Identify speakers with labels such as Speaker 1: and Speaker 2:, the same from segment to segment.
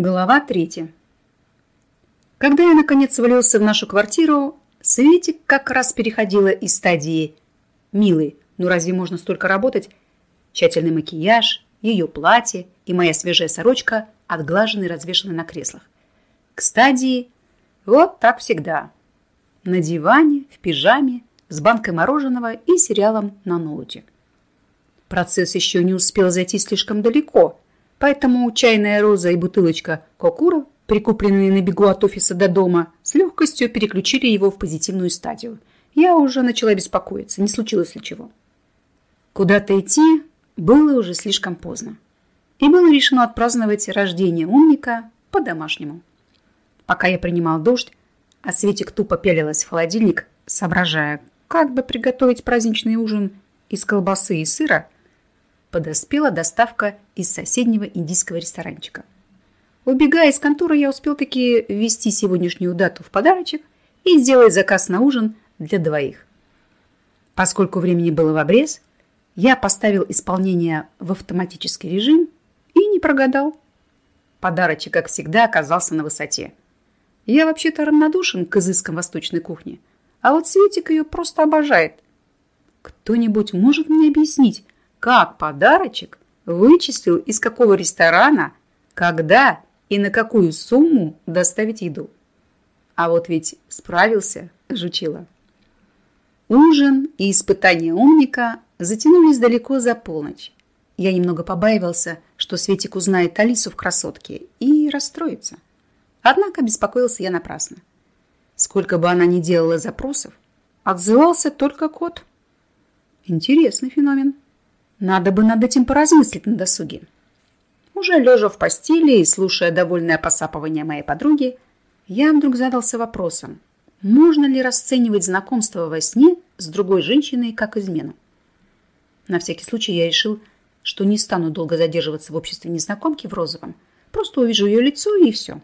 Speaker 1: Глава третья. Когда я наконец свалился в нашу квартиру, Светик как раз переходила из стадии «Милый, ну разве можно столько работать?» Тщательный макияж, ее платье и моя свежая сорочка отглажены и развешаны на креслах. К стадии «Вот так всегда». На диване, в пижаме, с банкой мороженого и сериалом на ноуте. Процесс еще не успел зайти слишком далеко, поэтому чайная роза и бутылочка кокура, прикупленные на бегу от офиса до дома, с легкостью переключили его в позитивную стадию. Я уже начала беспокоиться, не случилось ли чего. Куда-то идти было уже слишком поздно. И было решено отпраздновать рождение умника по-домашнему. Пока я принимал дождь, а Светик тупо пялилась в холодильник, соображая, как бы приготовить праздничный ужин из колбасы и сыра, подоспела доставка из соседнего индийского ресторанчика. Убегая из конторы, я успел таки ввести сегодняшнюю дату в подарочек и сделать заказ на ужин для двоих. Поскольку времени было в обрез, я поставил исполнение в автоматический режим и не прогадал. Подарочек, как всегда, оказался на высоте. Я вообще-то равнодушен к изыскам восточной кухни, а вот Светик ее просто обожает. Кто-нибудь может мне объяснить, как подарочек вычислил, из какого ресторана, когда и на какую сумму доставить еду. А вот ведь справился, жучила. Ужин и испытание умника затянулись далеко за полночь. Я немного побаивался, что Светик узнает Алису в красотке и расстроится. Однако беспокоился я напрасно. Сколько бы она ни делала запросов, отзывался только кот. Интересный феномен. Надо бы над этим поразмыслить на досуге. Уже лежа в постели и слушая довольное посапывание моей подруги, я вдруг задался вопросом, можно ли расценивать знакомство во сне с другой женщиной как измену. На всякий случай я решил, что не стану долго задерживаться в обществе незнакомки в розовом, просто увижу ее лицо и все.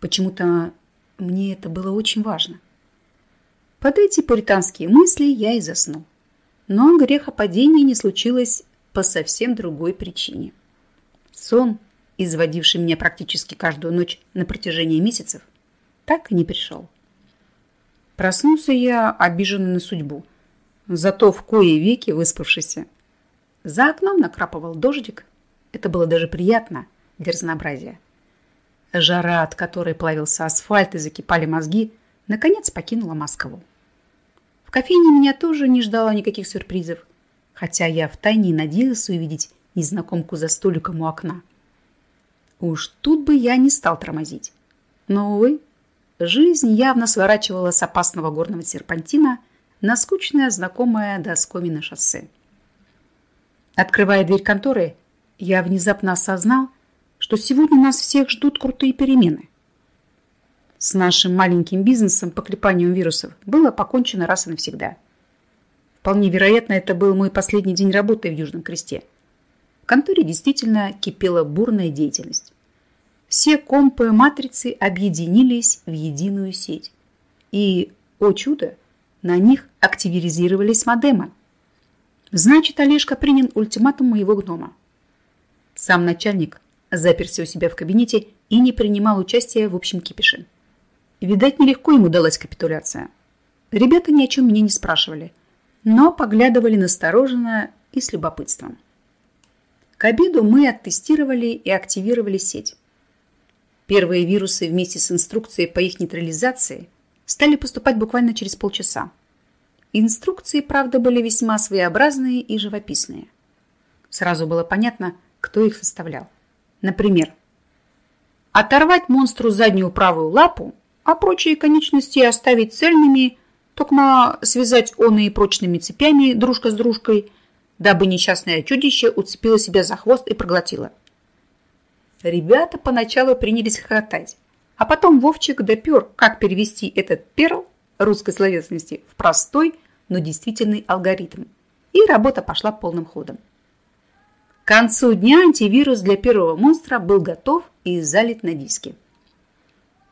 Speaker 1: Почему-то мне это было очень важно. Под эти пуританские мысли я и заснул. Но грехопадение не случилось по совсем другой причине. Сон, изводивший меня практически каждую ночь на протяжении месяцев, так и не пришел. Проснулся я обиженный на судьбу, зато в кое веки выспавшийся. За окном накрапывал дождик. Это было даже приятно для разнообразия. Жара, от которой плавился асфальт и закипали мозги, наконец покинула Москву кофейне меня тоже не ждало никаких сюрпризов, хотя я втайне надеялся увидеть незнакомку за столиком у окна. Уж тут бы я не стал тормозить. Но, увы, жизнь явно сворачивала с опасного горного серпантина на скучное знакомое до оскомины шоссе. Открывая дверь конторы, я внезапно осознал, что сегодня нас всех ждут крутые перемены с нашим маленьким бизнесом по клепанию вирусов было покончено раз и навсегда. Вполне вероятно, это был мой последний день работы в Южном Кресте. В конторе действительно кипела бурная деятельность. Все компы матрицы объединились в единую сеть. И, о чудо, на них активизировались модемы. Значит, Олежка принял ультиматум моего гнома. Сам начальник заперся у себя в кабинете и не принимал участия в общем кипише. Видать, нелегко ему далась капитуляция. Ребята ни о чем меня не спрашивали, но поглядывали настороженно и с любопытством. К обеду мы оттестировали и активировали сеть. Первые вирусы вместе с инструкцией по их нейтрализации стали поступать буквально через полчаса. Инструкции, правда, были весьма своеобразные и живописные. Сразу было понятно, кто их составлял. Например, оторвать монстру заднюю правую лапу а прочие конечности оставить цельными, только связать оные прочными цепями дружка с дружкой, дабы несчастное чудище уцепило себя за хвост и проглотило. Ребята поначалу принялись хохотать, а потом Вовчик допер, как перевести этот перл русской словесности в простой, но действительный алгоритм. И работа пошла полным ходом. К концу дня антивирус для первого монстра был готов и залит на диске.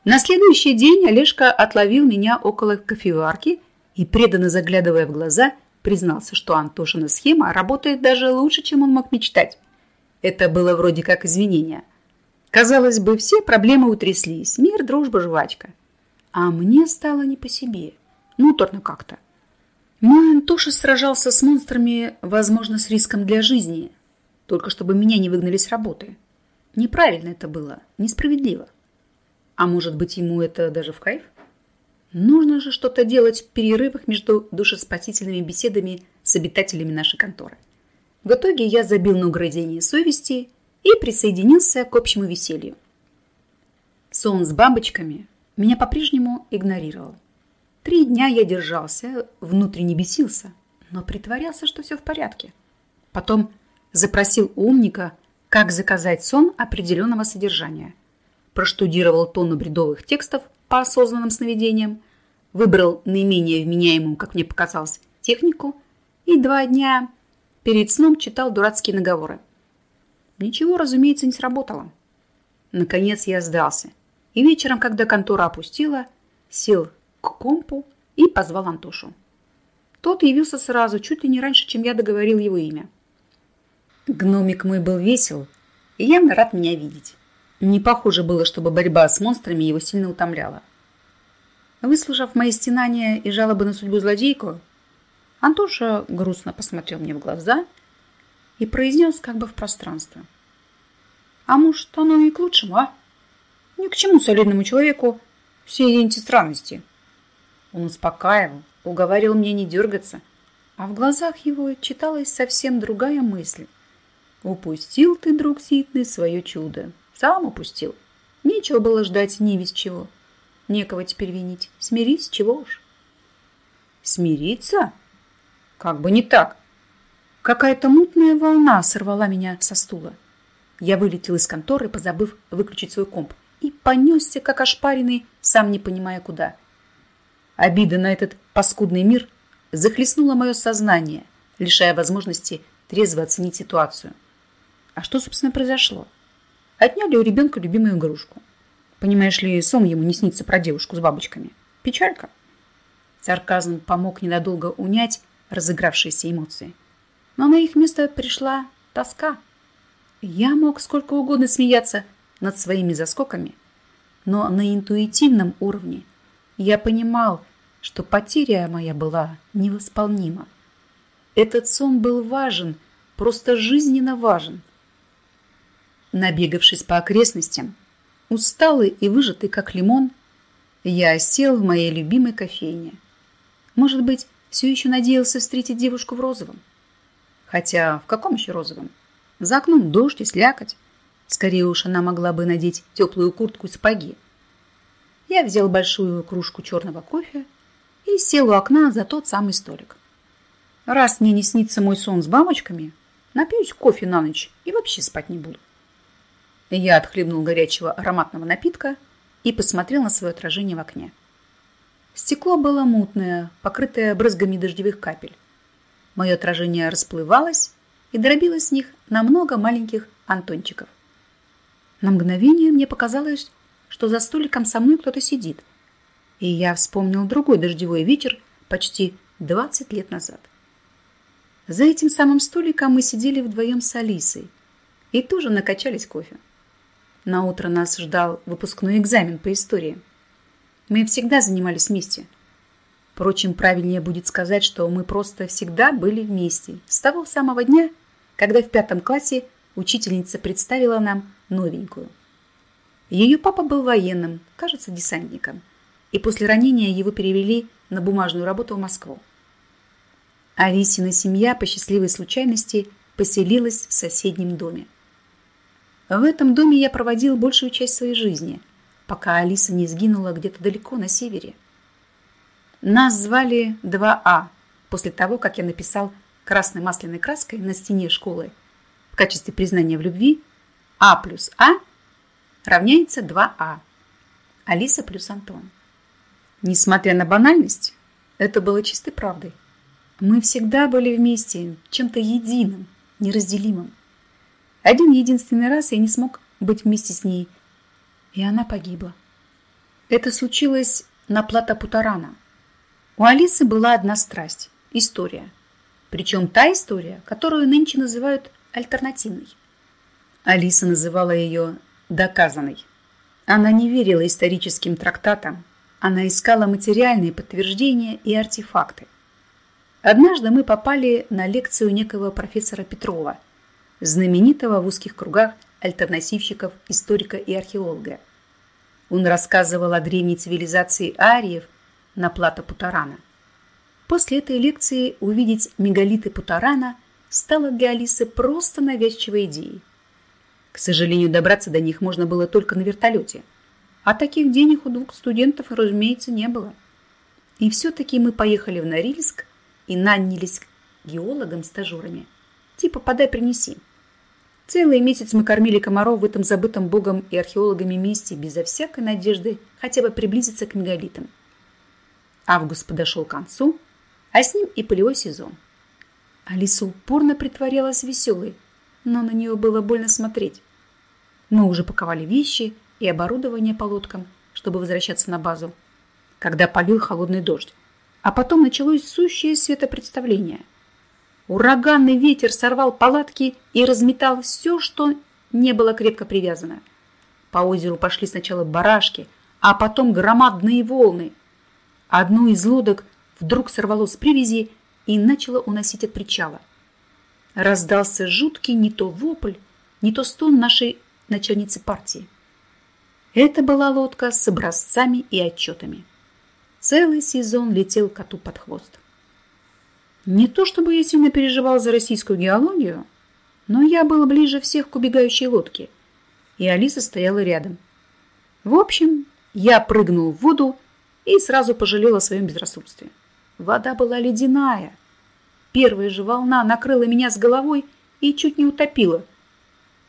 Speaker 1: На следующий день Олежка отловил меня около кофеварки и, преданно заглядывая в глаза, признался, что Антошина схема работает даже лучше, чем он мог мечтать. Это было вроде как извинение. Казалось бы, все проблемы утряслись. Мир, дружба, жвачка. А мне стало не по себе. Муторно как-то. Мой Антоша сражался с монстрами, возможно, с риском для жизни. Только чтобы меня не выгнали с работы. Неправильно это было, несправедливо. А может быть, ему это даже в кайф? Нужно же что-то делать в перерывах между душеспасительными беседами с обитателями нашей конторы. В итоге я забил на угрызение совести и присоединился к общему веселью. Сон с бабочками меня по-прежнему игнорировал. Три дня я держался, внутренне бесился, но притворялся, что все в порядке. Потом запросил умника, как заказать сон определенного содержания. Проштудировал тонну бредовых текстов по осознанным сновидениям, выбрал наименее вменяемую, как мне показалось, технику и два дня перед сном читал дурацкие наговоры. Ничего, разумеется, не сработало. Наконец я сдался. И вечером, когда контора опустила, сел к компу и позвал Антошу. Тот явился сразу, чуть ли не раньше, чем я договорил его имя. Гномик мой был весел и явно рад меня видеть. Не похоже было, чтобы борьба с монстрами его сильно утомляла. Выслушав мои стенания и жалобы на судьбу злодейку, Антоша грустно посмотрел мне в глаза и произнес как бы в пространство. А может, оно и к лучшему, а? Ни к чему солидному человеку все эти странности. Он успокаивал, уговаривал меня не дергаться, а в глазах его читалась совсем другая мысль. Упустил ты, друг Ситный, свое чудо. Сам упустил. Нечего было ждать ни без чего. Некого теперь винить. Смирись, чего уж. Смириться? Как бы не так. Какая-то мутная волна сорвала меня со стула. Я вылетел из конторы, позабыв выключить свой комп, и понесся, как ошпаренный, сам не понимая куда. Обида на этот паскудный мир захлестнула мое сознание, лишая возможности трезво оценить ситуацию. А что, собственно, произошло? Отняли у ребенка любимую игрушку. Понимаешь ли, сон ему не снится про девушку с бабочками. Печалька. Сарказм помог ненадолго унять разыгравшиеся эмоции. Но на их место пришла тоска. Я мог сколько угодно смеяться над своими заскоками, но на интуитивном уровне я понимал, что потеря моя была невосполнима. Этот сон был важен, просто жизненно важен. Набегавшись по окрестностям, усталый и выжатый, как лимон, я сел в моей любимой кофейне. Может быть, все еще надеялся встретить девушку в розовом. Хотя в каком еще розовом? За окном дождь и слякоть. Скорее уж она могла бы надеть теплую куртку и сапоги. Я взял большую кружку черного кофе и сел у окна за тот самый столик. Раз мне не снится мой сон с бабочками, напьюсь кофе на ночь и вообще спать не буду. Я отхлебнул горячего ароматного напитка и посмотрел на свое отражение в окне. Стекло было мутное, покрытое брызгами дождевых капель. Мое отражение расплывалось и дробилось с них на много маленьких антончиков. На мгновение мне показалось, что за столиком со мной кто-то сидит, и я вспомнил другой дождевой вечер почти 20 лет назад. За этим самым столиком мы сидели вдвоем с Алисой и тоже накачались кофе. На утро нас ждал выпускной экзамен по истории – мы всегда занимались вместе. Впрочем, правильнее будет сказать, что мы просто всегда были вместе. С того самого дня, когда в пятом классе учительница представила нам новенькую. Ее папа был военным, кажется, десантником. И после ранения его перевели на бумажную работу в Москву. Алисина семья по счастливой случайности поселилась в соседнем доме. В этом доме я проводил большую часть своей жизни – пока Алиса не сгинула где-то далеко на севере. Нас звали 2А после того, как я написал красной масляной краской на стене школы в качестве признания в любви А плюс А равняется 2А. Алиса плюс Антон. Несмотря на банальность, это было чистой правдой. Мы всегда были вместе, чем-то единым, неразделимым. Один единственный раз я не смог быть вместе с ней – и она погибла. Это случилось на плато Путарана. У Алисы была одна страсть – история. Причем та история, которую нынче называют альтернативной. Алиса называла ее доказанной. Она не верила историческим трактатам, она искала материальные подтверждения и артефакты. Однажды мы попали на лекцию некого профессора Петрова, знаменитого в узких кругах альтернативщиков, историка и археолога. Он рассказывал о древней цивилизации ариев на плато Путарана. После этой лекции увидеть мегалиты Путарана стало для Алисы просто навязчивой идеей. К сожалению, добраться до них можно было только на вертолете. А таких денег у двух студентов, разумеется, не было. И все-таки мы поехали в Норильск и нанялись геологам-стажерами. Типа «подай, принеси». Целый месяц мы кормили комаров в этом забытом богом и археологами месте безо всякой надежды хотя бы приблизиться к мегалитам. Август подошел к концу, а с ним и полевой сезон. Алиса упорно притворялась веселой, но на нее было больно смотреть. Мы уже паковали вещи и оборудование по лодкам, чтобы возвращаться на базу, когда полил холодный дождь. А потом началось сущее светопредставление. Ураганный ветер сорвал палатки и разметал все, что не было крепко привязано. По озеру пошли сначала барашки, а потом громадные волны. Одну из лодок вдруг сорвало с привязи и начало уносить от причала – Раздался жуткий не то вопль, не то стон нашей начальницы партии. Это была лодка с образцами и отчетами. Целый сезон летел коту под хвост. Не то чтобы я сильно переживал за российскую геологию, но я был ближе всех к убегающей лодке, и Алиса стояла рядом. В общем, я прыгнул в воду и сразу пожалел о своем безрассудстве. Вода была ледяная, Первая же волна накрыла меня с головой и чуть не утопила.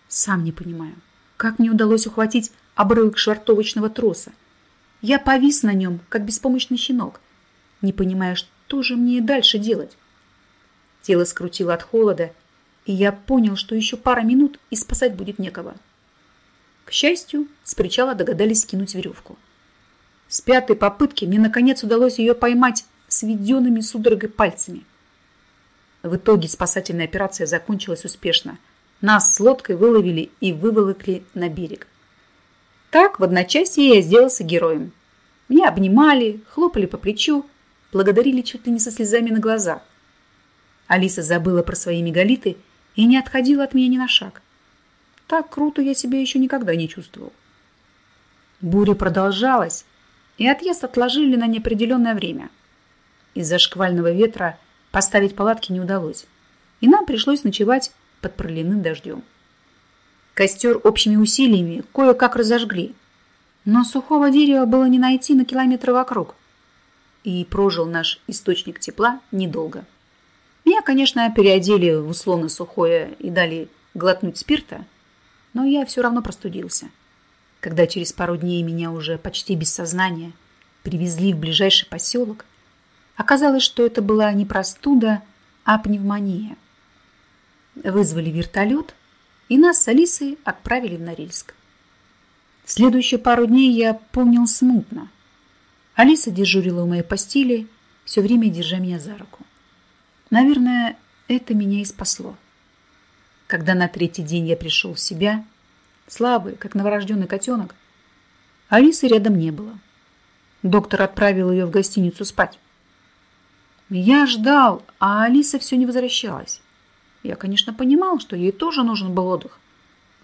Speaker 1: Сам не понимаю, как мне удалось ухватить обрывок швартовочного троса. Я повис на нем, как беспомощный щенок, не понимая, что же мне дальше делать. Тело скрутило от холода, и я понял, что еще пара минут и спасать будет некого. К счастью, с причала догадались скинуть веревку. С пятой попытки мне наконец удалось ее поймать сведенными судорогой пальцами – в итоге спасательная операция закончилась успешно. Нас с лодкой выловили и выволокли на берег. Так в одночасье я сделался героем. Меня обнимали, хлопали по плечу, благодарили чуть ли не со слезами на глазах. Алиса забыла про свои мегалиты и не отходила от меня ни на шаг. Так круто я себя еще никогда не чувствовал. Буря продолжалась, и отъезд отложили на неопределенное время. Из-за шквального ветра Поставить палатки не удалось, и нам пришлось ночевать под проливным дождем. Костер общими усилиями кое-как разожгли, но сухого дерева было не найти на километры вокруг, и прожил наш источник тепла недолго. Меня, конечно, переодели в условно сухое и дали глотнуть спирта, но я все равно простудился. Когда через пару дней меня уже почти без сознания привезли в ближайший поселок, Оказалось, что это была не простуда, а пневмония. Вызвали вертолет, и нас с Алисой отправили в Норильск. Следующие пару дней я помнил смутно. Алиса дежурила у моей постели, все время держа меня за руку. Наверное, это меня и спасло. Когда на третий день я пришел в себя, слабый, как новорожденный котенок, Алисы рядом не было. Доктор отправил ее в гостиницу спать. Я ждал, а Алиса все не возвращалась. Я, конечно, понимал, что ей тоже нужен был отдых.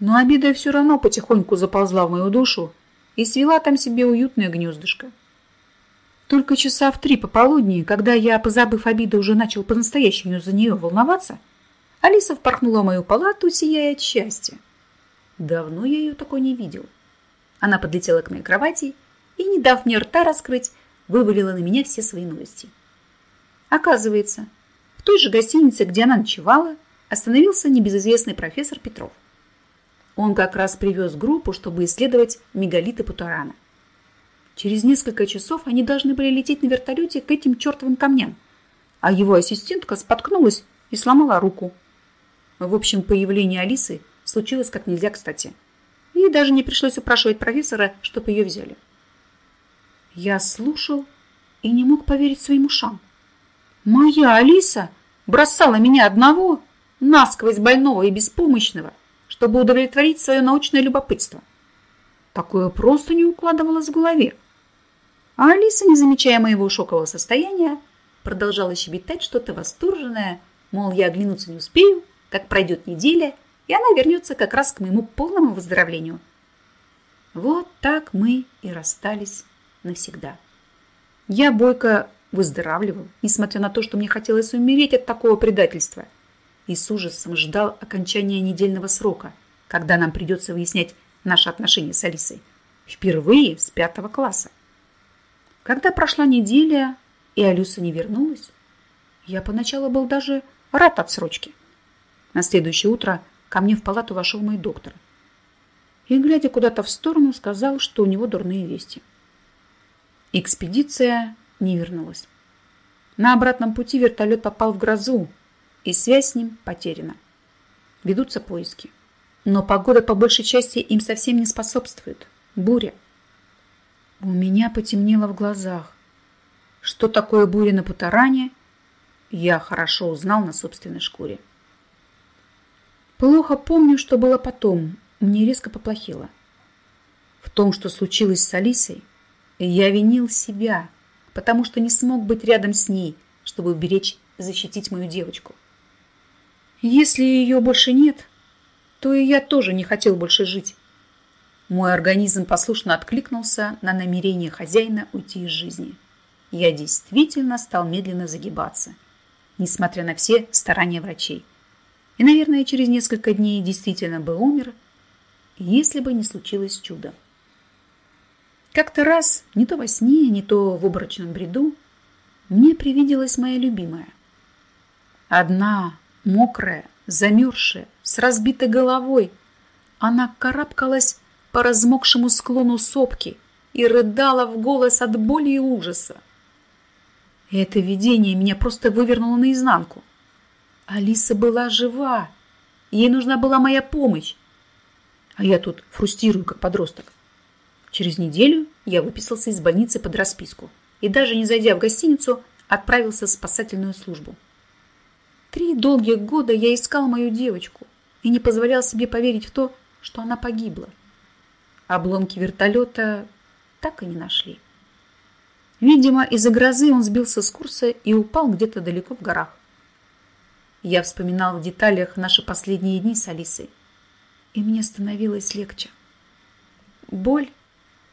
Speaker 1: Но обида все равно потихоньку заползла в мою душу и свела там себе уютное гнездышко. Только часа в три пополудни, когда я, позабыв обиду, уже начал по-настоящему за нее волноваться, Алиса впорхнула в мою палату, сияя от счастья. Давно я ее такой не видел. Она подлетела к моей кровати и, не дав мне рта раскрыть, вывалила на меня все свои новости. Оказывается, в той же гостинице, где она ночевала, остановился небезызвестный профессор Петров. Он как раз привез группу, чтобы исследовать мегалиты Путарана. Через несколько часов они должны были лететь на вертолете к этим чертовым камням, а его ассистентка споткнулась и сломала руку. В общем, появление Алисы случилось как нельзя кстати. И даже не пришлось упрашивать профессора, чтобы ее взяли. Я слушал и не мог поверить своим ушам. Моя Алиса бросала меня одного, насквозь больного и беспомощного, чтобы удовлетворить свое научное любопытство. Такое просто не укладывалось в голове. А Алиса, не замечая моего шокового состояния, продолжала щебетать что-то восторженное, мол, я оглянуться не успею, как пройдет неделя, и она вернется как раз к моему полному выздоровлению. Вот так мы и расстались навсегда. Я бойко выздоравливал, несмотря на то, что мне хотелось умереть от такого предательства, и с ужасом ждал окончания недельного срока, когда нам придется выяснять наши отношения с Алисой. Впервые с пятого класса. Когда прошла неделя, и Алюса не вернулась, я поначалу был даже рад отсрочке. На следующее утро ко мне в палату вошел мой доктор и, глядя куда-то в сторону, сказал, что у него дурные вести. Экспедиция не вернулась. На обратном пути вертолет попал в грозу, и связь с ним потеряна. Ведутся поиски. Но погода по большей части им совсем не способствует. Буря. У меня потемнело в глазах. Что такое буря на Путаране, я хорошо узнал на собственной шкуре. Плохо помню, что было потом. Мне резко поплохело. В том, что случилось с Алисой, я винил себя, потому что не смог быть рядом с ней, чтобы уберечь, защитить мою девочку. Если ее больше нет, то и я тоже не хотел больше жить. Мой организм послушно откликнулся на намерение хозяина уйти из жизни. Я действительно стал медленно загибаться, несмотря на все старания врачей. И, наверное, через несколько дней действительно бы умер, если бы не случилось чудо. Как-то раз, не то во сне, не то в оборочном бреду, мне привиделась моя любимая. Одна, мокрая, замерзшая, с разбитой головой, она карабкалась по размокшему склону сопки и рыдала в голос от боли и ужаса. Это видение меня просто вывернуло наизнанку. Алиса была жива, ей нужна была моя помощь, а я тут фрустирую, как подросток. Через неделю я выписался из больницы под расписку и даже не зайдя в гостиницу, отправился в спасательную службу. Три долгих года я искал мою девочку и не позволял себе поверить в то, что она погибла. Обломки вертолета так и не нашли. Видимо, из-за грозы он сбился с курса и упал где-то далеко в горах. Я вспоминал в деталях наши последние дни с Алисой, и мне становилось легче. Боль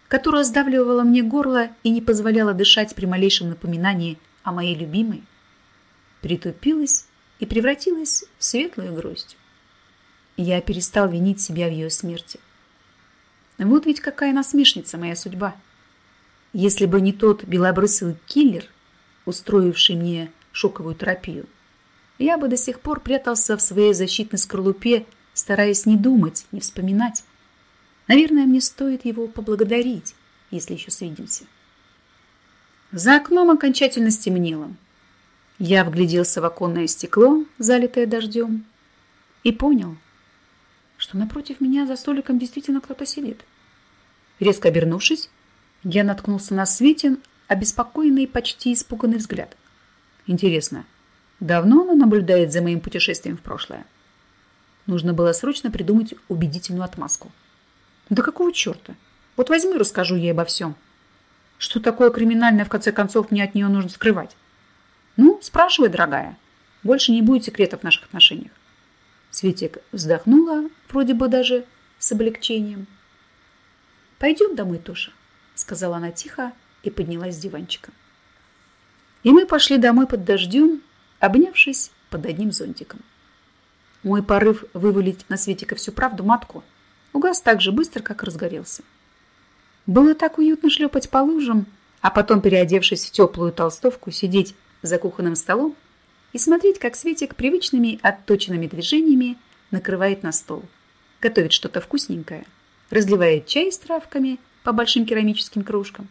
Speaker 1: которая сдавливала мне горло и не позволяла дышать при малейшем напоминании о моей любимой, притупилась и превратилась в светлую грусть. Я перестал винить себя в ее смерти. Вот ведь какая насмешница моя судьба. Если бы не тот белобрысый киллер, устроивший мне шоковую терапию, я бы до сих пор прятался в своей защитной скорлупе, стараясь не думать, не вспоминать. Наверное, мне стоит его поблагодарить, если еще свидимся. За окном окончательно стемнело. Я вгляделся в оконное стекло, залитое дождем, и понял, что напротив меня за столиком действительно кто-то сидит. Резко обернувшись, я наткнулся на Светин, обеспокоенный и почти испуганный взгляд. Интересно, давно она наблюдает за моим путешествием в прошлое? Нужно было срочно придумать убедительную отмазку. Да какого черта? Вот возьму и расскажу ей обо всем. Что такое криминальное, в конце концов, мне от нее нужно скрывать? Ну, спрашивай, дорогая. Больше не будет секретов в наших отношениях. Светик вздохнула, вроде бы даже с облегчением. «Пойдем домой, Тоша», — сказала она тихо и поднялась с диванчика. И мы пошли домой под дождем, обнявшись под одним зонтиком. Мой порыв вывалить на Светика всю правду матку — угас так же быстро, как разгорелся. Было так уютно шлепать по лужам, а потом, переодевшись в теплую толстовку, сидеть за кухонным столом и смотреть, как Светик привычными отточенными движениями накрывает на стол, готовит что-то вкусненькое, разливает чай с травками по большим керамическим кружкам.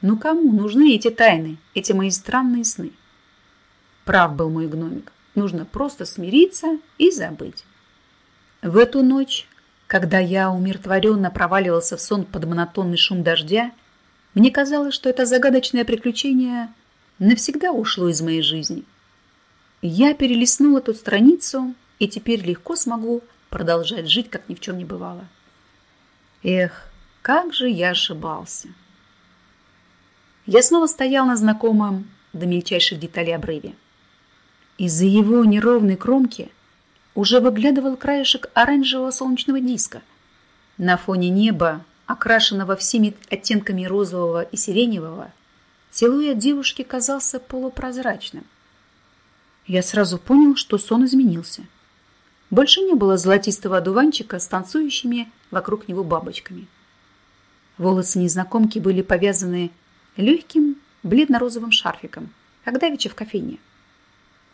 Speaker 1: Ну кому нужны эти тайны, эти мои странные сны? Прав был мой гномик. Нужно просто смириться и забыть. В эту ночь когда я умиротворенно проваливался в сон под монотонный шум дождя, мне казалось, что это загадочное приключение навсегда ушло из моей жизни. Я перелистнула эту страницу и теперь легко смогу продолжать жить, как ни в чем не бывало. Эх, как же я ошибался. Я снова стоял на знакомом до мельчайших деталей обрыве. Из-за его неровной кромки уже выглядывал краешек оранжевого солнечного диска. На фоне неба, окрашенного всеми оттенками розового и сиреневого, силуэт девушки казался полупрозрачным. Я сразу понял, что сон изменился. Больше не было золотистого одуванчика с танцующими вокруг него бабочками. Волосы незнакомки были повязаны легким бледно-розовым шарфиком, как давеча в кофейне.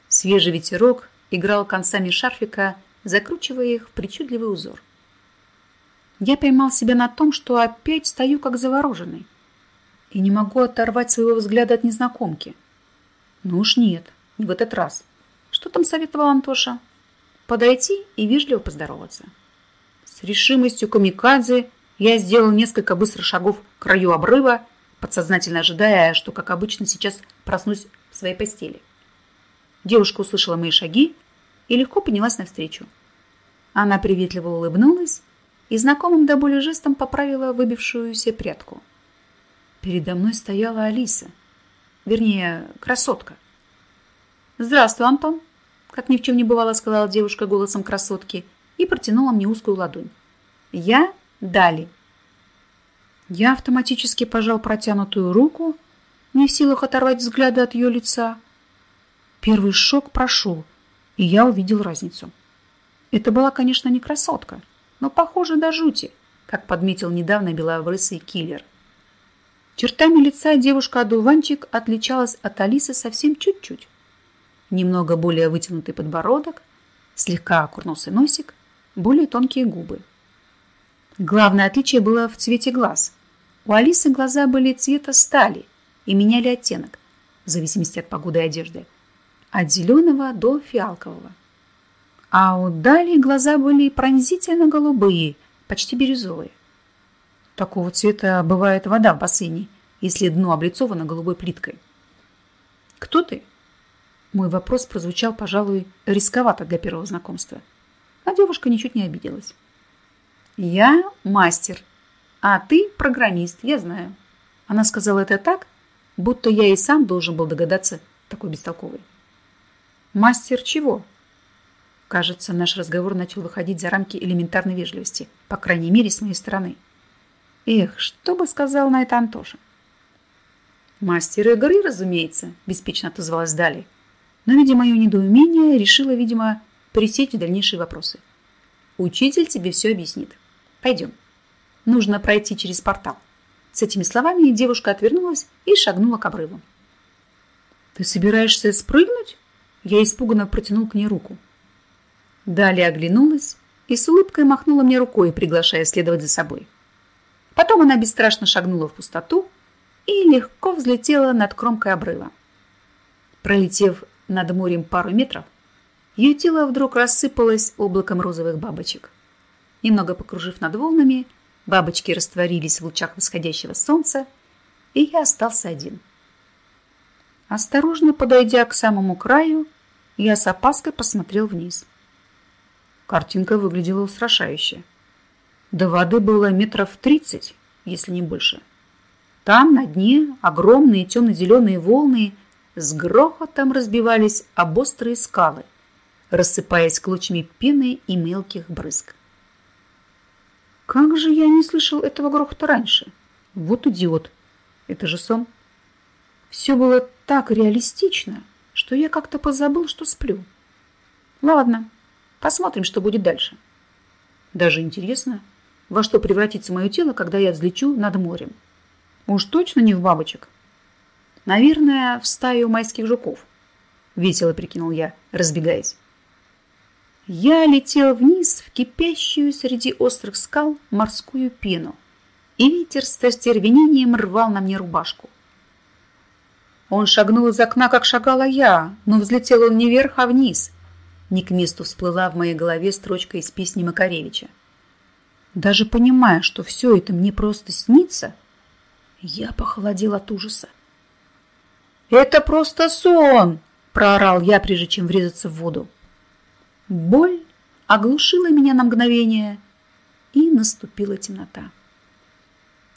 Speaker 1: Свежий ветерок играл концами шарфика, закручивая их в причудливый узор. Я поймал себя на том, что опять стою как завороженный и не могу оторвать своего взгляда от незнакомки. Ну уж нет, не в этот раз. Что там советовал Антоша? Подойти и вежливо поздороваться. С решимостью камикадзе я сделал несколько быстрых шагов к краю обрыва, подсознательно ожидая, что, как обычно, сейчас проснусь в своей постели. Девушка услышала мои шаги и легко поднялась навстречу. Она приветливо улыбнулась и знакомым до боли жестом поправила выбившуюся прядку. Передо мной стояла Алиса, вернее, красотка. «Здравствуй, Антон!» как ни в чем не бывало, сказала девушка голосом красотки и протянула мне узкую ладонь. «Я Дали». Я автоматически пожал протянутую руку, не в силах оторвать взгляда от ее лица. Первый шок прошел, и я увидел разницу. Это была, конечно, не красотка, но похоже до жути, как подметил недавно беловрысый киллер. Чертами лица девушка-одуванчик отличалась от Алисы совсем чуть-чуть. Немного более вытянутый подбородок, слегка окурнулся носик, более тонкие губы. Главное отличие было в цвете глаз. У Алисы глаза были цвета стали и меняли оттенок, в зависимости от погоды и одежды от зеленого до фиалкового. А у Дали глаза были пронзительно голубые, почти бирюзовые. Такого цвета бывает вода в бассейне, если дно облицовано голубой плиткой. «Кто ты?» Мой вопрос прозвучал, пожалуй, рисковато для первого знакомства. А девушка ничуть не обиделась. «Я мастер, а ты программист, я знаю». Она сказала это так, будто я и сам должен был догадаться такой бестолковой. Мастер чего? Кажется, наш разговор начал выходить за рамки элементарной вежливости, по крайней мере, с моей стороны. Эх, что бы сказал на это Антоша? Мастер игры, разумеется, беспечно отозвалась Дали. Но, видя мое недоумение, решила, видимо, пресечь дальнейшие вопросы. Учитель тебе все объяснит. Пойдем. Нужно пройти через портал. С этими словами девушка отвернулась и шагнула к обрыву. Ты собираешься спрыгнуть? Я испуганно протянул к ней руку. Далее оглянулась и с улыбкой махнула мне рукой, приглашая следовать за собой. Потом она бесстрашно шагнула в пустоту и легко взлетела над кромкой обрыва. Пролетев над морем пару метров, ее тело вдруг рассыпалось облаком розовых бабочек. Немного покружив над волнами, бабочки растворились в лучах восходящего солнца, и я остался один. Осторожно подойдя к самому краю, я с опаской посмотрел вниз. Картинка выглядела устрашающе. До воды было метров тридцать, если не больше. Там, на дне, огромные темно-зеленые волны с грохотом разбивались об острые скалы, рассыпаясь клочьями пены и мелких брызг. Как же я не слышал этого грохота раньше? Вот идиот. Это же сон. Все было так реалистично что я как-то позабыл, что сплю. Ладно, посмотрим, что будет дальше. Даже интересно, во что превратится мое тело, когда я взлечу над морем. Уж точно не в бабочек. Наверное, в стаю майских жуков. Весело прикинул я, разбегаясь. Я летел вниз в кипящую среди острых скал морскую пену, и ветер с остервенением рвал на мне рубашку. Он шагнул из окна, как шагала я, но взлетел он не вверх, а вниз. Не к месту всплыла в моей голове строчка из песни Макаревича. Даже понимая, что все это мне просто снится, я похолодел от ужаса. «Это просто сон!» – проорал я, прежде чем врезаться в воду. Боль оглушила меня на мгновение, и наступила темнота.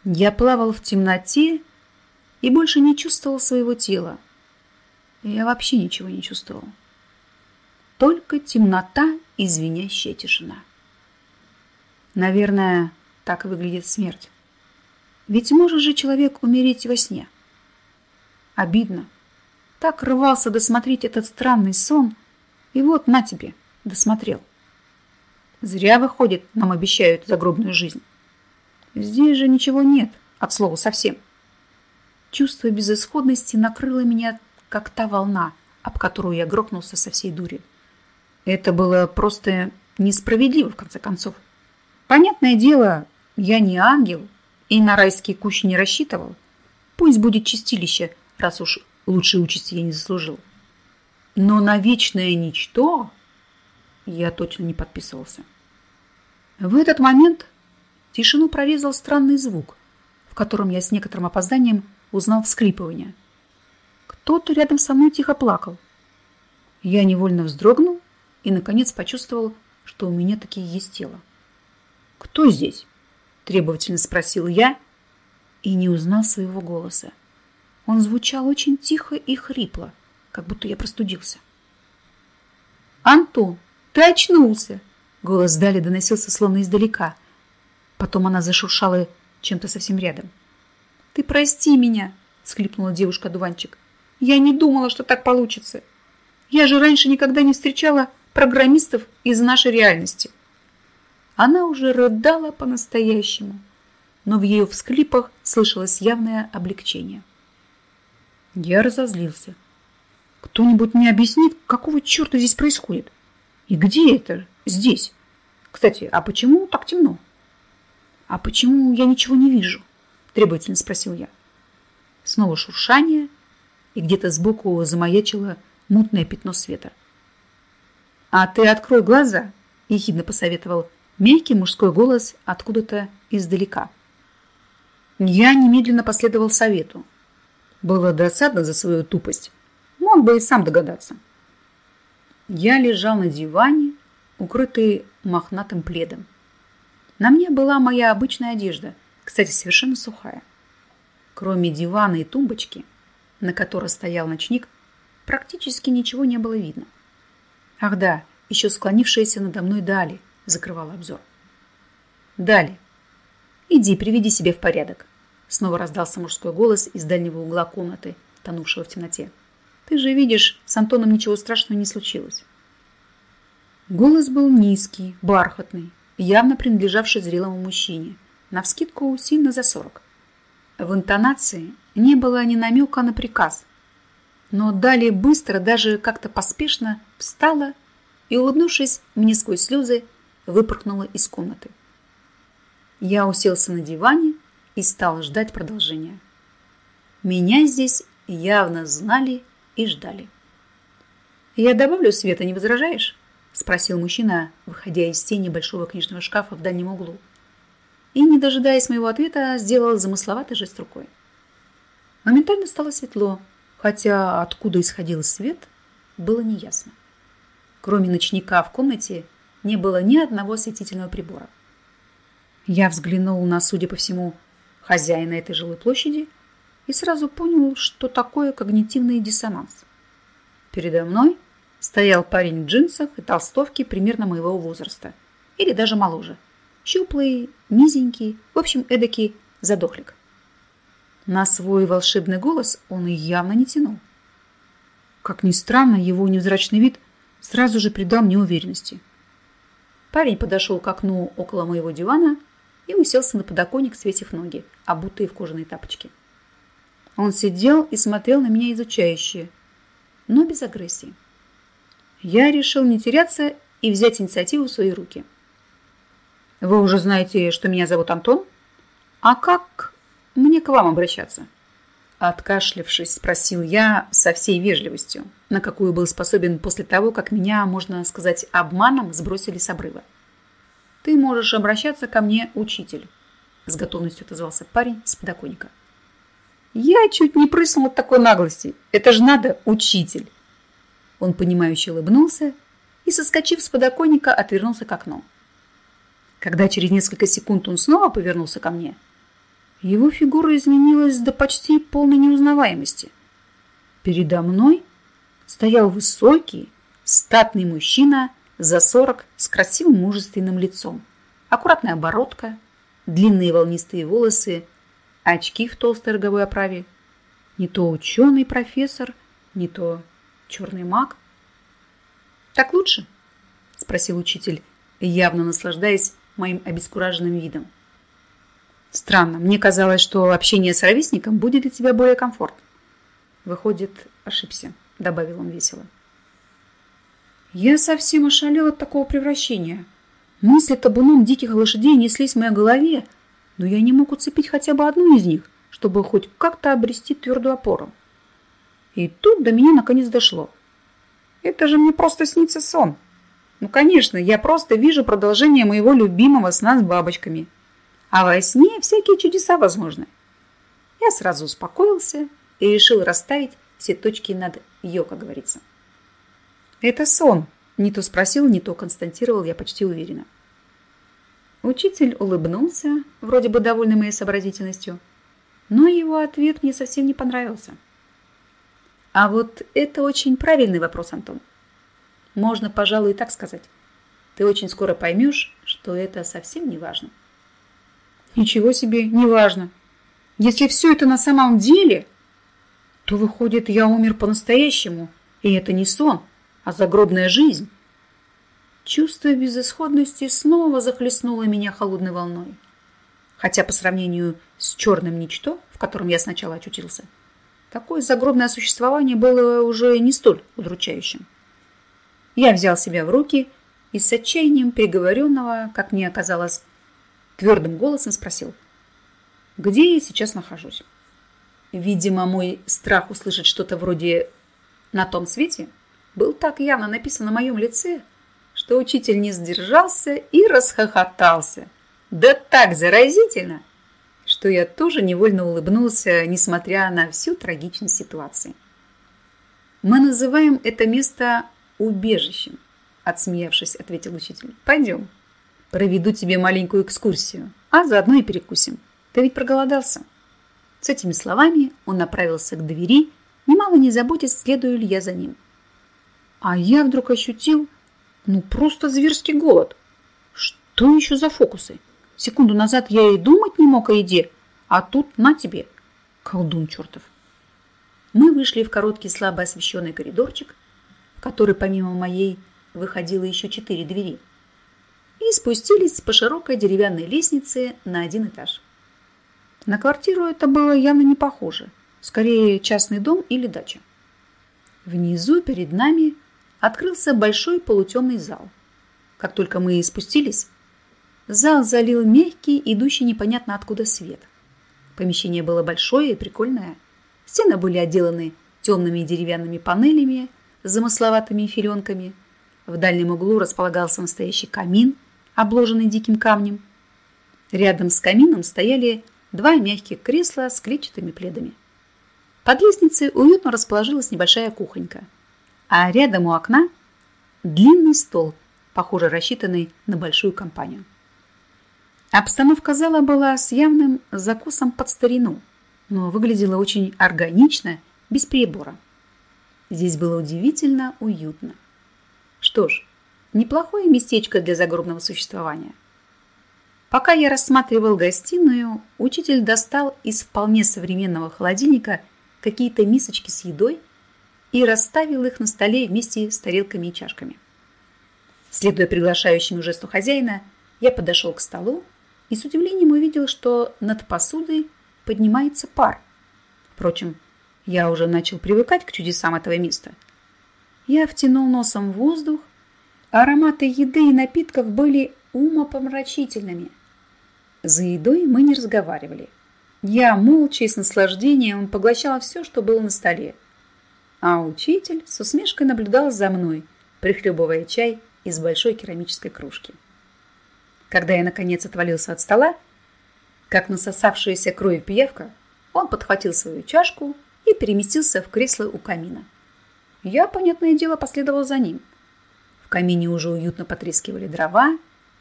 Speaker 1: Я плавал в темноте и больше не чувствовал своего тела. Я вообще ничего не чувствовал. Только темнота и звенящая тишина. Наверное, так выглядит смерть. Ведь может же человек умереть во сне. Обидно. Так рвался досмотреть этот странный сон, и вот на тебе, досмотрел. Зря, выходит, нам обещают загробную жизнь. Здесь же ничего нет, от слова совсем. Чувство безысходности накрыло меня, как та волна, об которую я грохнулся со всей дури. Это было просто несправедливо, в конце концов. Понятное дело, я не ангел и на райские кущи не рассчитывал. Пусть будет чистилище, раз уж лучшей участи я не заслужил. Но на вечное ничто я точно не подписывался. В этот момент тишину прорезал странный звук, в котором я с некоторым опозданием узнал всхлипывание. Кто-то рядом со мной тихо плакал. Я невольно вздрогнул и, наконец, почувствовал, что у меня такие есть тело. «Кто здесь?» – требовательно спросил я и не узнал своего голоса. Он звучал очень тихо и хрипло, как будто я простудился. «Антон, ты очнулся!» Голос Дали доносился словно издалека. Потом она зашуршала чем-то совсем рядом. «Ты прости меня!» – схлипнула девушка-дуванчик. «Я не думала, что так получится. Я же раньше никогда не встречала программистов из нашей реальности». Она уже рыдала по-настоящему, но в ее всклипах слышалось явное облегчение. Я разозлился. Кто-нибудь мне объяснит, какого черта здесь происходит? И где это здесь? Кстати, а почему так темно? А почему я ничего не вижу? Требовательно спросил я. Снова шуршание, и где-то сбоку замаячило мутное пятно света. А ты открой глаза, ехидно посоветовал мягкий мужской голос откуда-то издалека. Я немедленно последовал совету. Было досадно за свою тупость. Мог бы и сам догадаться. Я лежал на диване, укрытый мохнатым пледом. На мне была моя обычная одежда, кстати, совершенно сухая. Кроме дивана и тумбочки, на которой стоял ночник, практически ничего не было видно. Ах да, еще склонившаяся надо мной Дали закрывала обзор. Дали, иди, приведи себя в порядок. Снова раздался мужской голос из дальнего угла комнаты, тонувшего в темноте. Ты же видишь, с Антоном ничего страшного не случилось. Голос был низкий, бархатный, явно принадлежавший зрелому мужчине, навскидку сильно за сорок. В интонации не было ни намека на приказ, но далее быстро, даже как-то поспешно встала и, улыбнувшись мне сквозь слезы, выпорхнула из комнаты. Я уселся на диване и стал ждать продолжения. Меня здесь явно знали и ждали. «Я добавлю света, не возражаешь?» – спросил мужчина, выходя из тени большого книжного шкафа в дальнем углу. И, не дожидаясь моего ответа, сделал замысловатый жест рукой. Моментально стало светло, хотя откуда исходил свет, было неясно. Кроме ночника в комнате не было ни одного осветительного прибора. Я взглянул на, судя по всему, хозяина этой жилой площади и сразу понял, что такое когнитивный диссонанс. Передо мной стоял парень в джинсах и толстовке примерно моего возраста, или даже моложе. Щуплый, низенький, в общем, эдакий задохлик. На свой волшебный голос он явно не тянул. Как ни странно, его невзрачный вид сразу же придал мне уверенности. Парень подошел к окну около моего дивана и уселся на подоконник, светив ноги, обутые в кожаные тапочки. Он сидел и смотрел на меня изучающе, но без агрессии. Я решил не теряться и взять инициативу в свои руки. Вы уже знаете, что меня зовут Антон? А как мне к вам обращаться? Откашлявшись, спросил я со всей вежливостью, на какую был способен после того, как меня, можно сказать, обманом сбросили с обрыва. Ты можешь обращаться ко мне, учитель, с готовностью отозвался парень с подоконника. Я чуть не прыснул от такой наглости. Это же надо, учитель. Он понимающе улыбнулся и, соскочив с подоконника, отвернулся к окну. Когда через несколько секунд он снова повернулся ко мне, его фигура изменилась до почти полной неузнаваемости. Передо мной стоял высокий, статный мужчина за сорок с красивым мужественным лицом, аккуратная оборотка, длинные волнистые волосы, очки в толстой роговой оправе. Не то ученый профессор, не то черный маг. «Так лучше?» – спросил учитель, явно наслаждаясь моим обескураженным видом. Странно, мне казалось, что общение с ровесником будет для тебя более комфортным. Выходит, ошибся, добавил он весело. Я совсем ошалел от такого превращения. Мысли табуном диких лошадей неслись в моей голове, но я не мог уцепить хотя бы одну из них, чтобы хоть как-то обрести твердую опору. И тут до меня наконец дошло. Это же мне просто снится сон. Ну, конечно, я просто вижу продолжение моего любимого сна с бабочками. А во сне всякие чудеса возможны. Я сразу успокоился и решил расставить все точки над «ё», как говорится. Это сон, не то спросил, не то констатировал я почти уверенно. Учитель улыбнулся, вроде бы довольный моей сообразительностью, но его ответ мне совсем не понравился. А вот это очень правильный вопрос, Антон. Можно, пожалуй, и так сказать. Ты очень скоро поймешь, что это совсем не важно. Ничего себе, не важно. Если все это на самом деле, то выходит, я умер по-настоящему, и это не сон, а загробная жизнь. Чувство безысходности снова захлестнуло меня холодной волной. Хотя по сравнению с черным ничто, в котором я сначала очутился, такое загробное существование было уже не столь удручающим. Я взял себя в руки и с отчаянием приговоренного, как мне оказалось, твердым голосом спросил, где я сейчас нахожусь. Видимо, мой страх услышать что-то вроде «на том свете» был так явно написан на моем лице, что учитель не сдержался и расхохотался. Да так заразительно, что я тоже невольно улыбнулся, несмотря на всю трагичность ситуации. Мы называем это место убежищем, отсмеявшись, ответил учитель. Пойдем, проведу тебе маленькую экскурсию, а заодно и перекусим. Ты ведь проголодался. С этими словами он направился к двери, немало не заботясь, следую ли я за ним. А я вдруг ощутил, ну, просто зверский голод. Что еще за фокусы? Секунду назад я и думать не мог о еде, а тут на тебе, колдун чертов. Мы вышли в короткий слабо освещенный коридорчик, в который помимо моей выходило еще четыре двери, и спустились по широкой деревянной лестнице на один этаж. На квартиру это было явно не похоже, скорее частный дом или дача. Внизу перед нами открылся большой полутемный зал. Как только мы спустились, зал залил мягкий, идущий непонятно откуда свет. Помещение было большое и прикольное. Стены были отделаны темными деревянными панелями с замысловатыми филенками. В дальнем углу располагался настоящий камин, обложенный диким камнем. Рядом с камином стояли два мягких кресла с клетчатыми пледами. Под лестницей уютно расположилась небольшая кухонька, а рядом у окна длинный стол, похоже рассчитанный на большую компанию. Обстановка зала была с явным закусом под старину, но выглядела очень органично, без прибора. Здесь было удивительно уютно. Что ж, неплохое местечко для загробного существования. Пока я рассматривал гостиную, учитель достал из вполне современного холодильника какие-то мисочки с едой и расставил их на столе вместе с тарелками и чашками. Следуя приглашающему жесту хозяина, я подошел к столу и с удивлением увидел, что над посудой поднимается пар. Впрочем, я уже начал привыкать к чудесам этого места. Я втянул носом воздух, ароматы еды и напитков были умопомрачительными. За едой мы не разговаривали. Я молча и с наслаждением поглощала все, что было на столе. А учитель с усмешкой наблюдал за мной, прихлебывая чай из большой керамической кружки. Когда я, наконец, отвалился от стола, как насосавшаяся кровью пиявка, он подхватил свою чашку и переместился в кресло у камина. Я, понятное дело, последовал за ним. В камине уже уютно потрескивали дрова,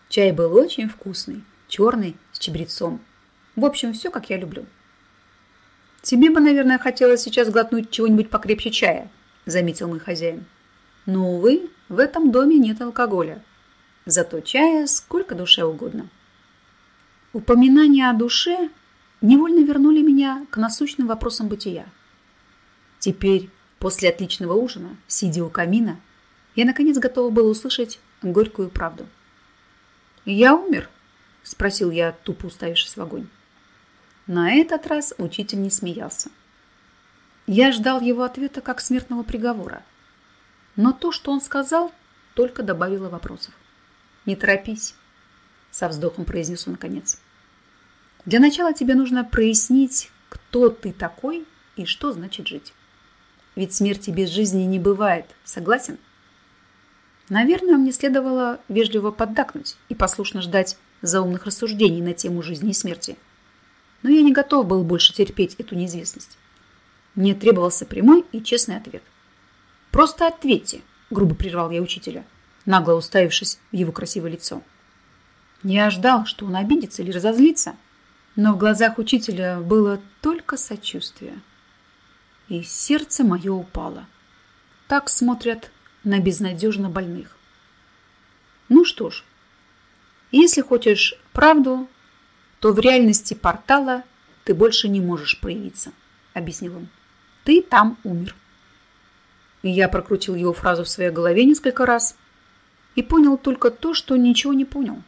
Speaker 1: чай был очень вкусный, черный, с чабрецом. В общем, все, как я люблю. Тебе бы, наверное, хотелось сейчас глотнуть чего-нибудь покрепче чая, заметил мой хозяин. Но, увы, в этом доме нет алкоголя. Зато чая сколько душе угодно. Упоминания о душе невольно вернули меня к насущным вопросам бытия. Теперь, после отличного ужина, сидя у камина, я наконец готова была услышать горькую правду. «Я умер?» – спросил я, тупо уставившись в огонь. На этот раз учитель не смеялся. Я ждал его ответа как смертного приговора. Но то, что он сказал, только добавило вопросов. «Не торопись», – со вздохом произнес он наконец. «Для начала тебе нужно прояснить, кто ты такой и что значит жить. Ведь смерти без жизни не бывает, согласен?» Наверное, мне следовало вежливо поддакнуть и послушно ждать заумных рассуждений на тему жизни и смерти. Но я не готов был больше терпеть эту неизвестность. Мне требовался прямой и честный ответ. «Просто ответьте», – грубо прервал я учителя, нагло уставившись в его красивое лицо. Я ждал, что он обидится или разозлится, но в глазах учителя было только сочувствие. И сердце мое упало. Так смотрят на безнадежно больных. Ну что ж, если хочешь правду, то в реальности портала ты больше не можешь проявиться, объяснил он. Ты там умер. И я прокрутил его фразу в своей голове несколько раз и понял только то, что ничего не понял.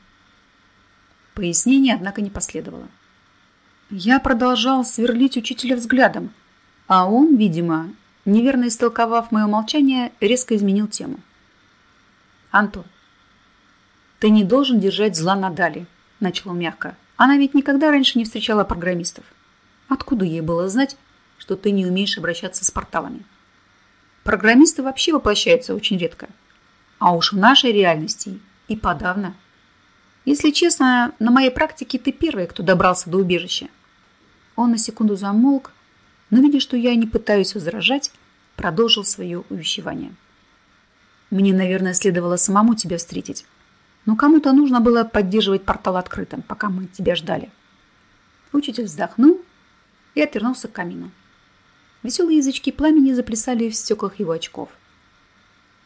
Speaker 1: Пояснение, однако, не последовало. Я продолжал сверлить учителя взглядом, а он, видимо, неверно истолковав мое молчание, резко изменил тему. «Антон, ты не должен держать зла на Дали», – начал мягко. «Она ведь никогда раньше не встречала программистов. Откуда ей было знать, что ты не умеешь обращаться с порталами? Программисты вообще воплощаются очень редко. А уж в нашей реальности и подавно. Если честно, на моей практике ты первый, кто добрался до убежища». Он на секунду замолк, но, видя, что я не пытаюсь возражать, продолжил свое увещевание. Мне, наверное, следовало самому тебя встретить, но кому-то нужно было поддерживать портал открытым, пока мы тебя ждали. Учитель вздохнул и отвернулся к камину. Веселые язычки пламени заплясали в стеклах его очков.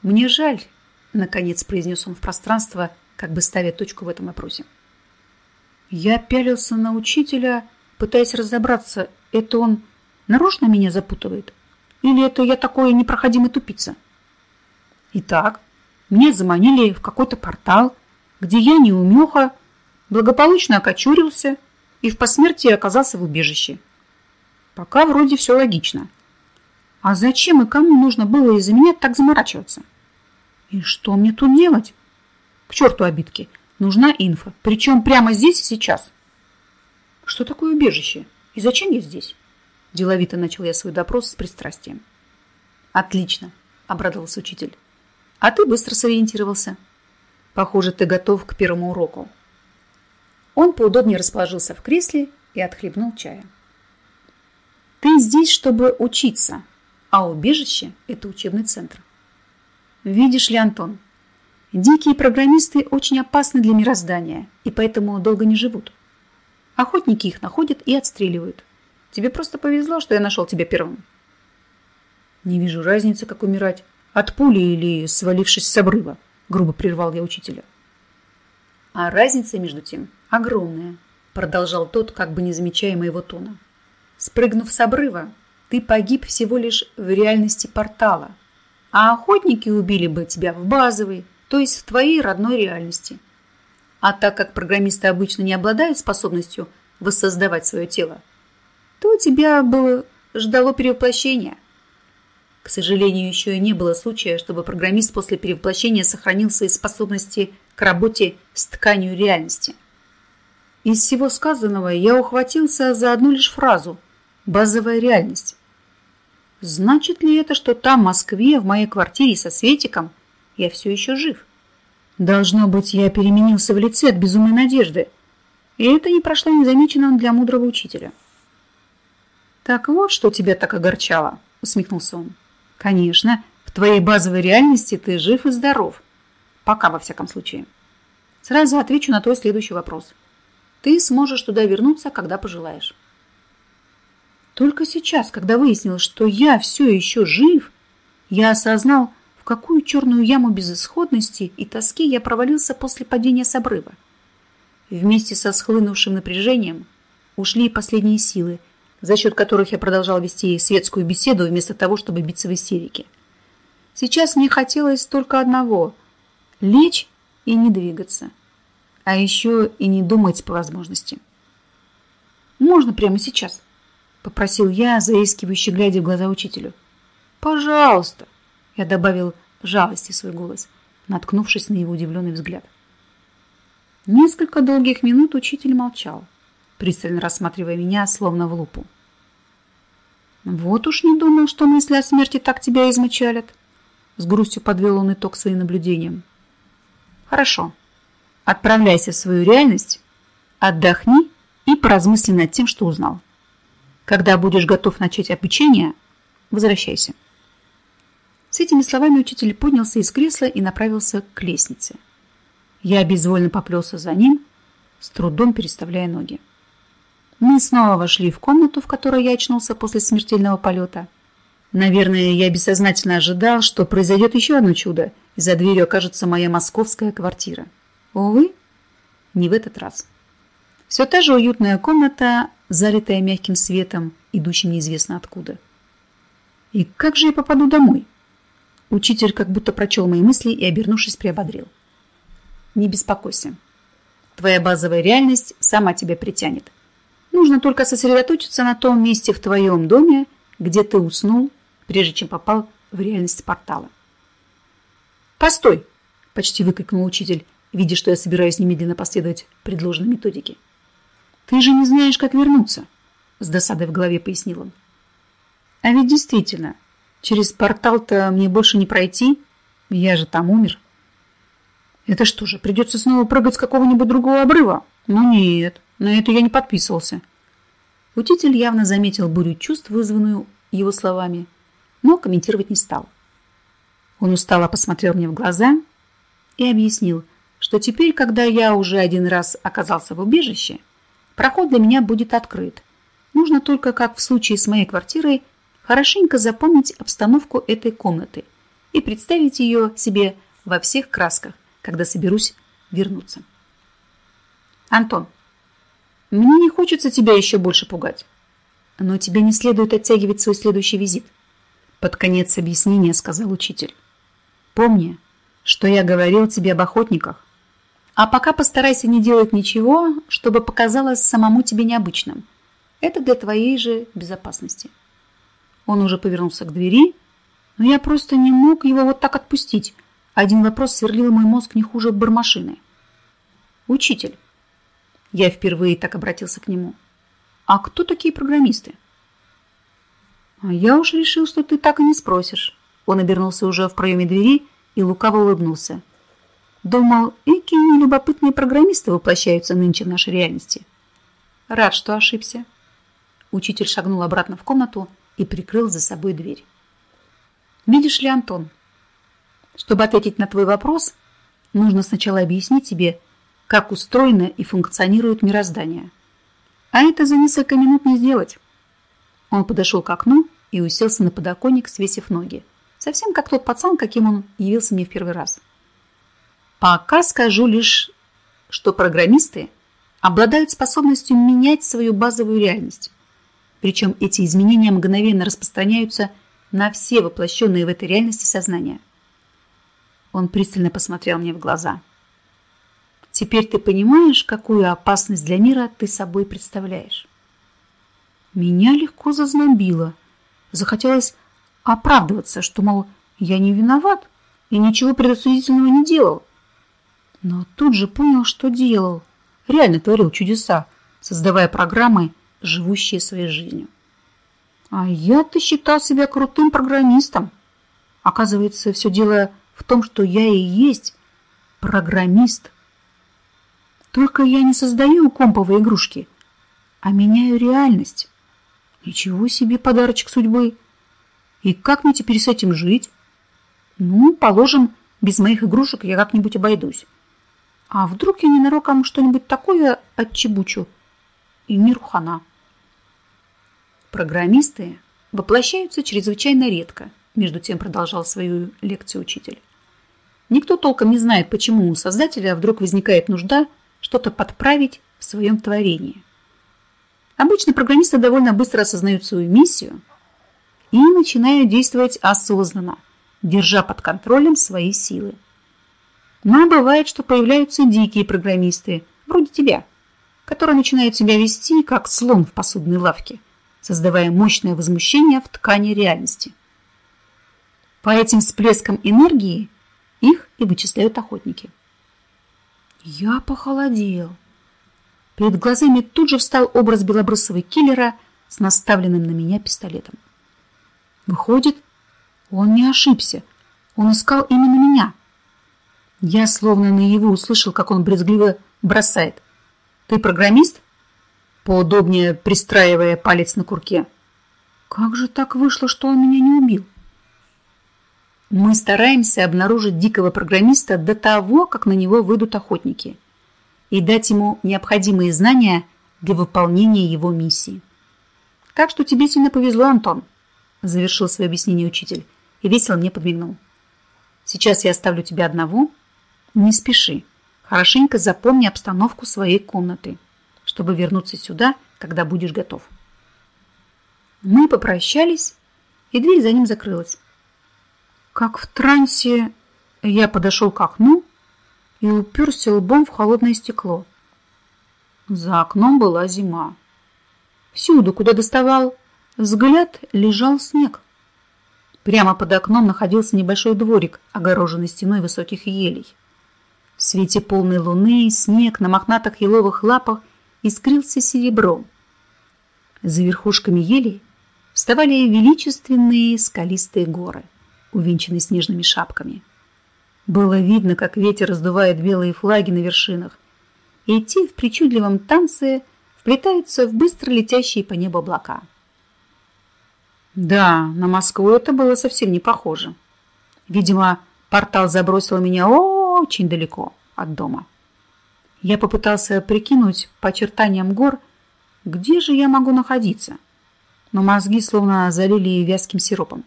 Speaker 1: «Мне жаль», — наконец произнес он в пространство, как бы ставя точку в этом вопросе. Я пялился на учителя, пытаясь разобраться, это он нарочно меня запутывает? Или это я такой непроходимый тупица? Итак, меня заманили в какой-то портал, где я неумеха, благополучно окочурился и в посмертии оказался в убежище. Пока вроде все логично. А зачем и кому нужно было из-за меня так заморачиваться? И что мне тут делать? К черту обидки. Нужна инфа. Причем прямо здесь и сейчас. Что такое убежище? И зачем я здесь? Деловито начал я свой допрос с пристрастием. Отлично, обрадовался учитель. А ты быстро сориентировался. Похоже, ты готов к первому уроку. Он поудобнее расположился в кресле и отхлебнул чая. Ты здесь, чтобы учиться, а убежище – это учебный центр. Видишь ли, Антон, дикие программисты очень опасны для мироздания и поэтому долго не живут. Охотники их находят и отстреливают. Тебе просто повезло, что я нашел тебя первым. Не вижу разницы, как умирать. От пули или свалившись с обрыва, грубо прервал я учителя. А разница, между тем, огромная, продолжал тот, как бы не замечая моего тона. Спрыгнув с обрыва, ты погиб всего лишь в реальности портала, а охотники убили бы тебя в базовой, то есть в твоей родной реальности. А так как программисты обычно не обладают способностью воссоздавать свое тело, то тебя было ждало перевоплощения. К сожалению, еще и не было случая, чтобы программист после перевоплощения сохранил свои способности к работе с тканью реальности. Из всего сказанного я ухватился за одну лишь фразу «базовая реальность». Значит ли это, что там, в Москве, в моей квартире со Светиком, я все еще жив? Должно быть, я переменился в лице от безумной надежды. И это не прошло незамеченным для мудрого учителя. «Так вот, что тебя так огорчало», — усмехнулся он. «Конечно, в твоей базовой реальности ты жив и здоров. Пока, во всяком случае. Сразу отвечу на твой следующий вопрос. Ты сможешь туда вернуться, когда пожелаешь. Только сейчас, когда выяснилось, что я все еще жив, я осознал, в какую черную яму безысходности и тоски я провалился после падения с обрыва. Вместе со схлынувшим напряжением ушли последние силы, за счет которых я продолжал вести светскую беседу вместо того, чтобы биться в истерике. Сейчас мне хотелось только одного – лечь и не двигаться, а еще и не думать по возможности. «Можно прямо сейчас?» – попросил я, заискивающе глядя в глаза учителю. «Пожалуйста!» – я добавил жалости свой голос, наткнувшись на его удивленный взгляд. Несколько долгих минут учитель молчал, пристально рассматривая меня, словно в лупу. «Вот уж не думал, что мысли о смерти так тебя измочалят!» С грустью подвел он итог своим наблюдениям. «Хорошо. Отправляйся в свою реальность, отдохни и поразмысли над тем, что узнал. Когда будешь готов начать обучение, возвращайся». С этими словами учитель поднялся из кресла и направился к лестнице. Я безвольно поплелся за ним, с трудом переставляя ноги. Мы снова вошли в комнату, в которой я очнулся после смертельного полета. Наверное, я бессознательно ожидал, что произойдет еще одно чудо, и за дверью окажется моя московская квартира. Увы, не в этот раз. Все та же уютная комната, залитая мягким светом, идущим неизвестно откуда. И как же я попаду домой? Учитель как будто прочел мои мысли и, обернувшись, приободрил. Не беспокойся. Твоя базовая реальность сама тебя притянет. Нужно только сосредоточиться на том месте в твоем доме, где ты уснул, прежде чем попал в реальность портала. «Постой!» – почти выкрикнул учитель, видя, что я собираюсь немедленно последовать предложенной методике. «Ты же не знаешь, как вернуться!» – с досадой в голове пояснил он. «А ведь действительно, через портал-то мне больше не пройти, я же там умер». «Это что же, придется снова прыгать с какого-нибудь другого обрыва?» «Ну нет, на это я не подписывался. Учитель явно заметил бурю чувств, вызванную его словами, но комментировать не стал. Он устало посмотрел мне в глаза и объяснил, что теперь, когда я уже один раз оказался в убежище, проход для меня будет открыт. Нужно только, как в случае с моей квартирой, хорошенько запомнить обстановку этой комнаты и представить ее себе во всех красках, когда соберусь вернуться. Антон, мне не хочется тебя еще больше пугать. Но тебе не следует оттягивать свой следующий визит. Под конец объяснения сказал учитель. Помни, что я говорил тебе об охотниках. А пока постарайся не делать ничего, чтобы показалось самому тебе необычным. Это для твоей же безопасности. Он уже повернулся к двери, но я просто не мог его вот так отпустить. Один вопрос сверлил мой мозг не хуже бармашины. Учитель, я впервые так обратился к нему. А кто такие программисты? Я уж решил, что ты так и не спросишь. Он обернулся уже в проеме двери и лукаво улыбнулся. Думал, эки любопытные программисты воплощаются нынче в нашей реальности. Рад, что ошибся. Учитель шагнул обратно в комнату и прикрыл за собой дверь. Видишь ли, Антон, чтобы ответить на твой вопрос, нужно сначала объяснить тебе, как устроено и функционирует мироздание. А это за несколько минут не сделать. Он подошел к окну и уселся на подоконник, свесив ноги. Совсем как тот пацан, каким он явился мне в первый раз. Пока скажу лишь, что программисты обладают способностью менять свою базовую реальность. Причем эти изменения мгновенно распространяются на все воплощенные в этой реальности сознания. Он пристально посмотрел мне в глаза – Теперь ты понимаешь, какую опасность для мира ты собой представляешь? Меня легко зазнобило. Захотелось оправдываться, что, мол, я не виноват и ничего предосудительного не делал. Но тут же понял, что делал. Реально творил чудеса, создавая программы, живущие своей жизнью. А я-то считал себя крутым программистом. Оказывается, все дело в том, что я и есть программист – только я не создаю комповые игрушки, а меняю реальность. Ничего себе подарочек судьбы. И как мне теперь с этим жить? Ну, положим, без моих игрушек я как-нибудь обойдусь. А вдруг я ненароком что-нибудь такое отчебучу? И миру хана. Программисты воплощаются чрезвычайно редко, между тем продолжал свою лекцию учитель. Никто толком не знает, почему у создателя вдруг возникает нужда что-то подправить в своем творении. Обычно программисты довольно быстро осознают свою миссию и начинают действовать осознанно, держа под контролем свои силы. Но бывает, что появляются дикие программисты, вроде тебя, которые начинают себя вести, как слон в посудной лавке, создавая мощное возмущение в ткани реальности. По этим всплескам энергии их и вычисляют охотники. Я похолодел. Перед глазами тут же встал образ белобрысого киллера с наставленным на меня пистолетом. Выходит, он не ошибся. Он искал именно меня. Я словно наяву услышал, как он брезгливо бросает. «Ты программист?» Поудобнее пристраивая палец на курке. «Как же так вышло, что он меня не убил?» Мы стараемся обнаружить дикого программиста до того, как на него выйдут охотники, и дать ему необходимые знания для выполнения его миссии. Так что тебе сильно повезло, Антон, завершил свое объяснение учитель и весело мне подмигнул. Сейчас я оставлю тебя одного. Не спеши. Хорошенько запомни обстановку своей комнаты, чтобы вернуться сюда, когда будешь готов. Мы попрощались, и дверь за ним закрылась. Как в трансе я подошел к окну и уперся лбом в холодное стекло. За окном была зима. Всюду, куда доставал взгляд, лежал снег. Прямо под окном находился небольшой дворик, огороженный стеной высоких елей. В свете полной луны снег на мохнатых еловых лапах искрился серебром. За верхушками елей вставали величественные скалистые горы увенчанный снежными шапками. Было видно, как ветер раздувает белые флаги на вершинах, и те в причудливом танце вплетаются в быстро летящие по небу облака. Да, на Москву это было совсем не похоже. Видимо, портал забросил меня очень далеко от дома. Я попытался прикинуть по очертаниям гор, где же я могу находиться, но мозги словно залили вязким сиропом.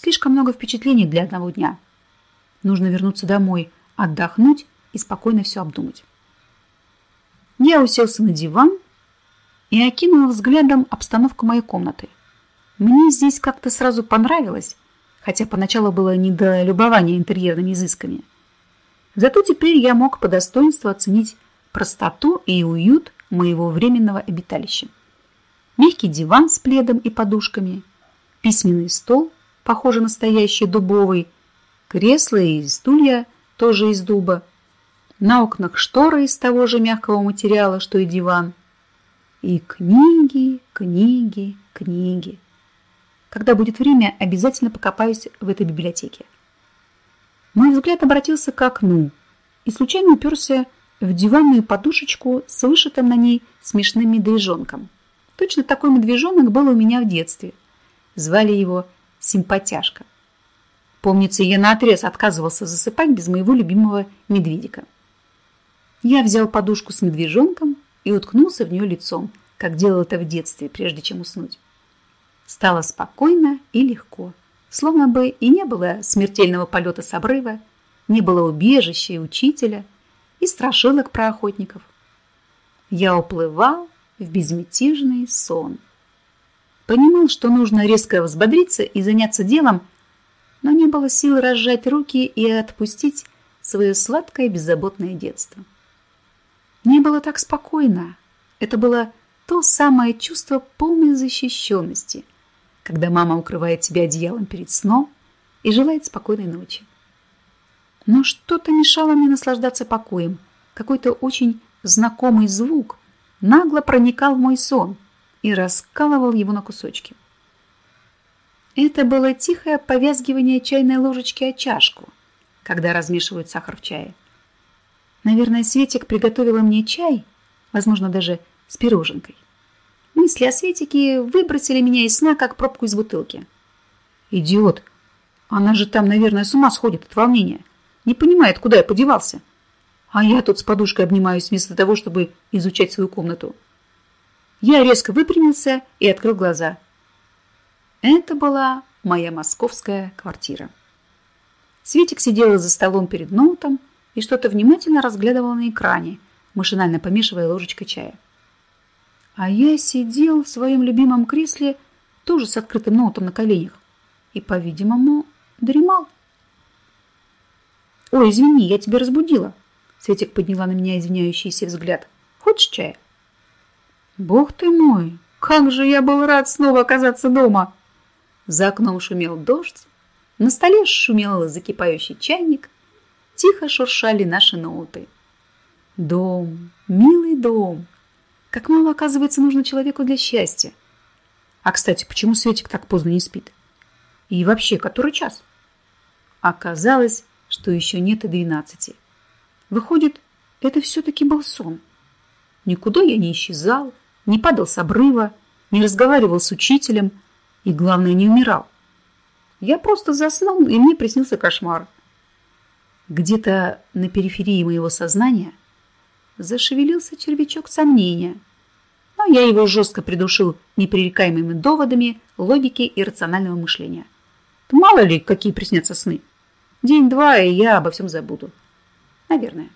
Speaker 1: Слишком много впечатлений для одного дня. Нужно вернуться домой, отдохнуть и спокойно все обдумать. Я уселся на диван и окинул взглядом обстановку моей комнаты. Мне здесь как-то сразу понравилось, хотя поначалу было не до любования интерьерными изысками. Зато теперь я мог по достоинству оценить простоту и уют моего временного обиталища. Мягкий диван с пледом и подушками, письменный стол похоже настоящий дубовый, кресла и стулья тоже из дуба, на окнах шторы из того же мягкого материала, что и диван. И книги, книги, книги. Когда будет время, обязательно покопаюсь в этой библиотеке. Мой взгляд обратился к окну и случайно уперся в диванную подушечку с вышитым на ней смешным медвежонком. Точно такой медвежонок был у меня в детстве. Звали его симпатяшка. Помнится, я наотрез отказывался засыпать без моего любимого медведика. Я взял подушку с медвежонком и уткнулся в нее лицом, как делал это в детстве, прежде чем уснуть. Стало спокойно и легко, словно бы и не было смертельного полета с обрыва, не было убежища и учителя, и страшилок про охотников. Я уплывал в безмятежный сон. Понимал, что нужно резко взбодриться и заняться делом, но не было сил разжать руки и отпустить свое сладкое беззаботное детство. Не было так спокойно. Это было то самое чувство полной защищенности, когда мама укрывает тебя одеялом перед сном и желает спокойной ночи. Но что-то мешало мне наслаждаться покоем. Какой-то очень знакомый звук нагло проникал в мой сон – и раскалывал его на кусочки. Это было тихое повязгивание чайной ложечки о чашку, когда размешивают сахар в чае. Наверное, Светик приготовила мне чай, возможно, даже с пироженкой. Мысли о Светике выбросили меня из сна, как пробку из бутылки. Идиот! Она же там, наверное, с ума сходит от волнения. Не понимает, куда я подевался. А я тут с подушкой обнимаюсь вместо того, чтобы изучать свою комнату. Я резко выпрямился и открыл глаза. Это была моя московская квартира. Светик сидела за столом перед ноутом и что-то внимательно разглядывала на экране, машинально помешивая ложечкой чая. А я сидел в своем любимом кресле, тоже с открытым ноутом на коленях, и, по-видимому, дремал. «Ой, извини, я тебя разбудила!» Светик подняла на меня извиняющийся взгляд. «Хочешь чая?» «Бог ты мой! Как же я был рад снова оказаться дома!» За окном шумел дождь, на столе шумел закипающий чайник, тихо шуршали наши ноуты. Дом, милый дом. Как мало, оказывается, нужно человеку для счастья. А, кстати, почему Светик так поздно не спит? И вообще, который час? Оказалось, что еще нет и двенадцати. Выходит, это все-таки был сон. Никуда я не исчезал, не падал с обрыва, не разговаривал с учителем и, главное, не умирал. Я просто заснул, и мне приснился кошмар. Где-то на периферии моего сознания зашевелился червячок сомнения, но я его жестко придушил непререкаемыми доводами логики и рационального мышления. Мало ли, какие приснятся сны. День-два, и я обо всем забуду. Наверное.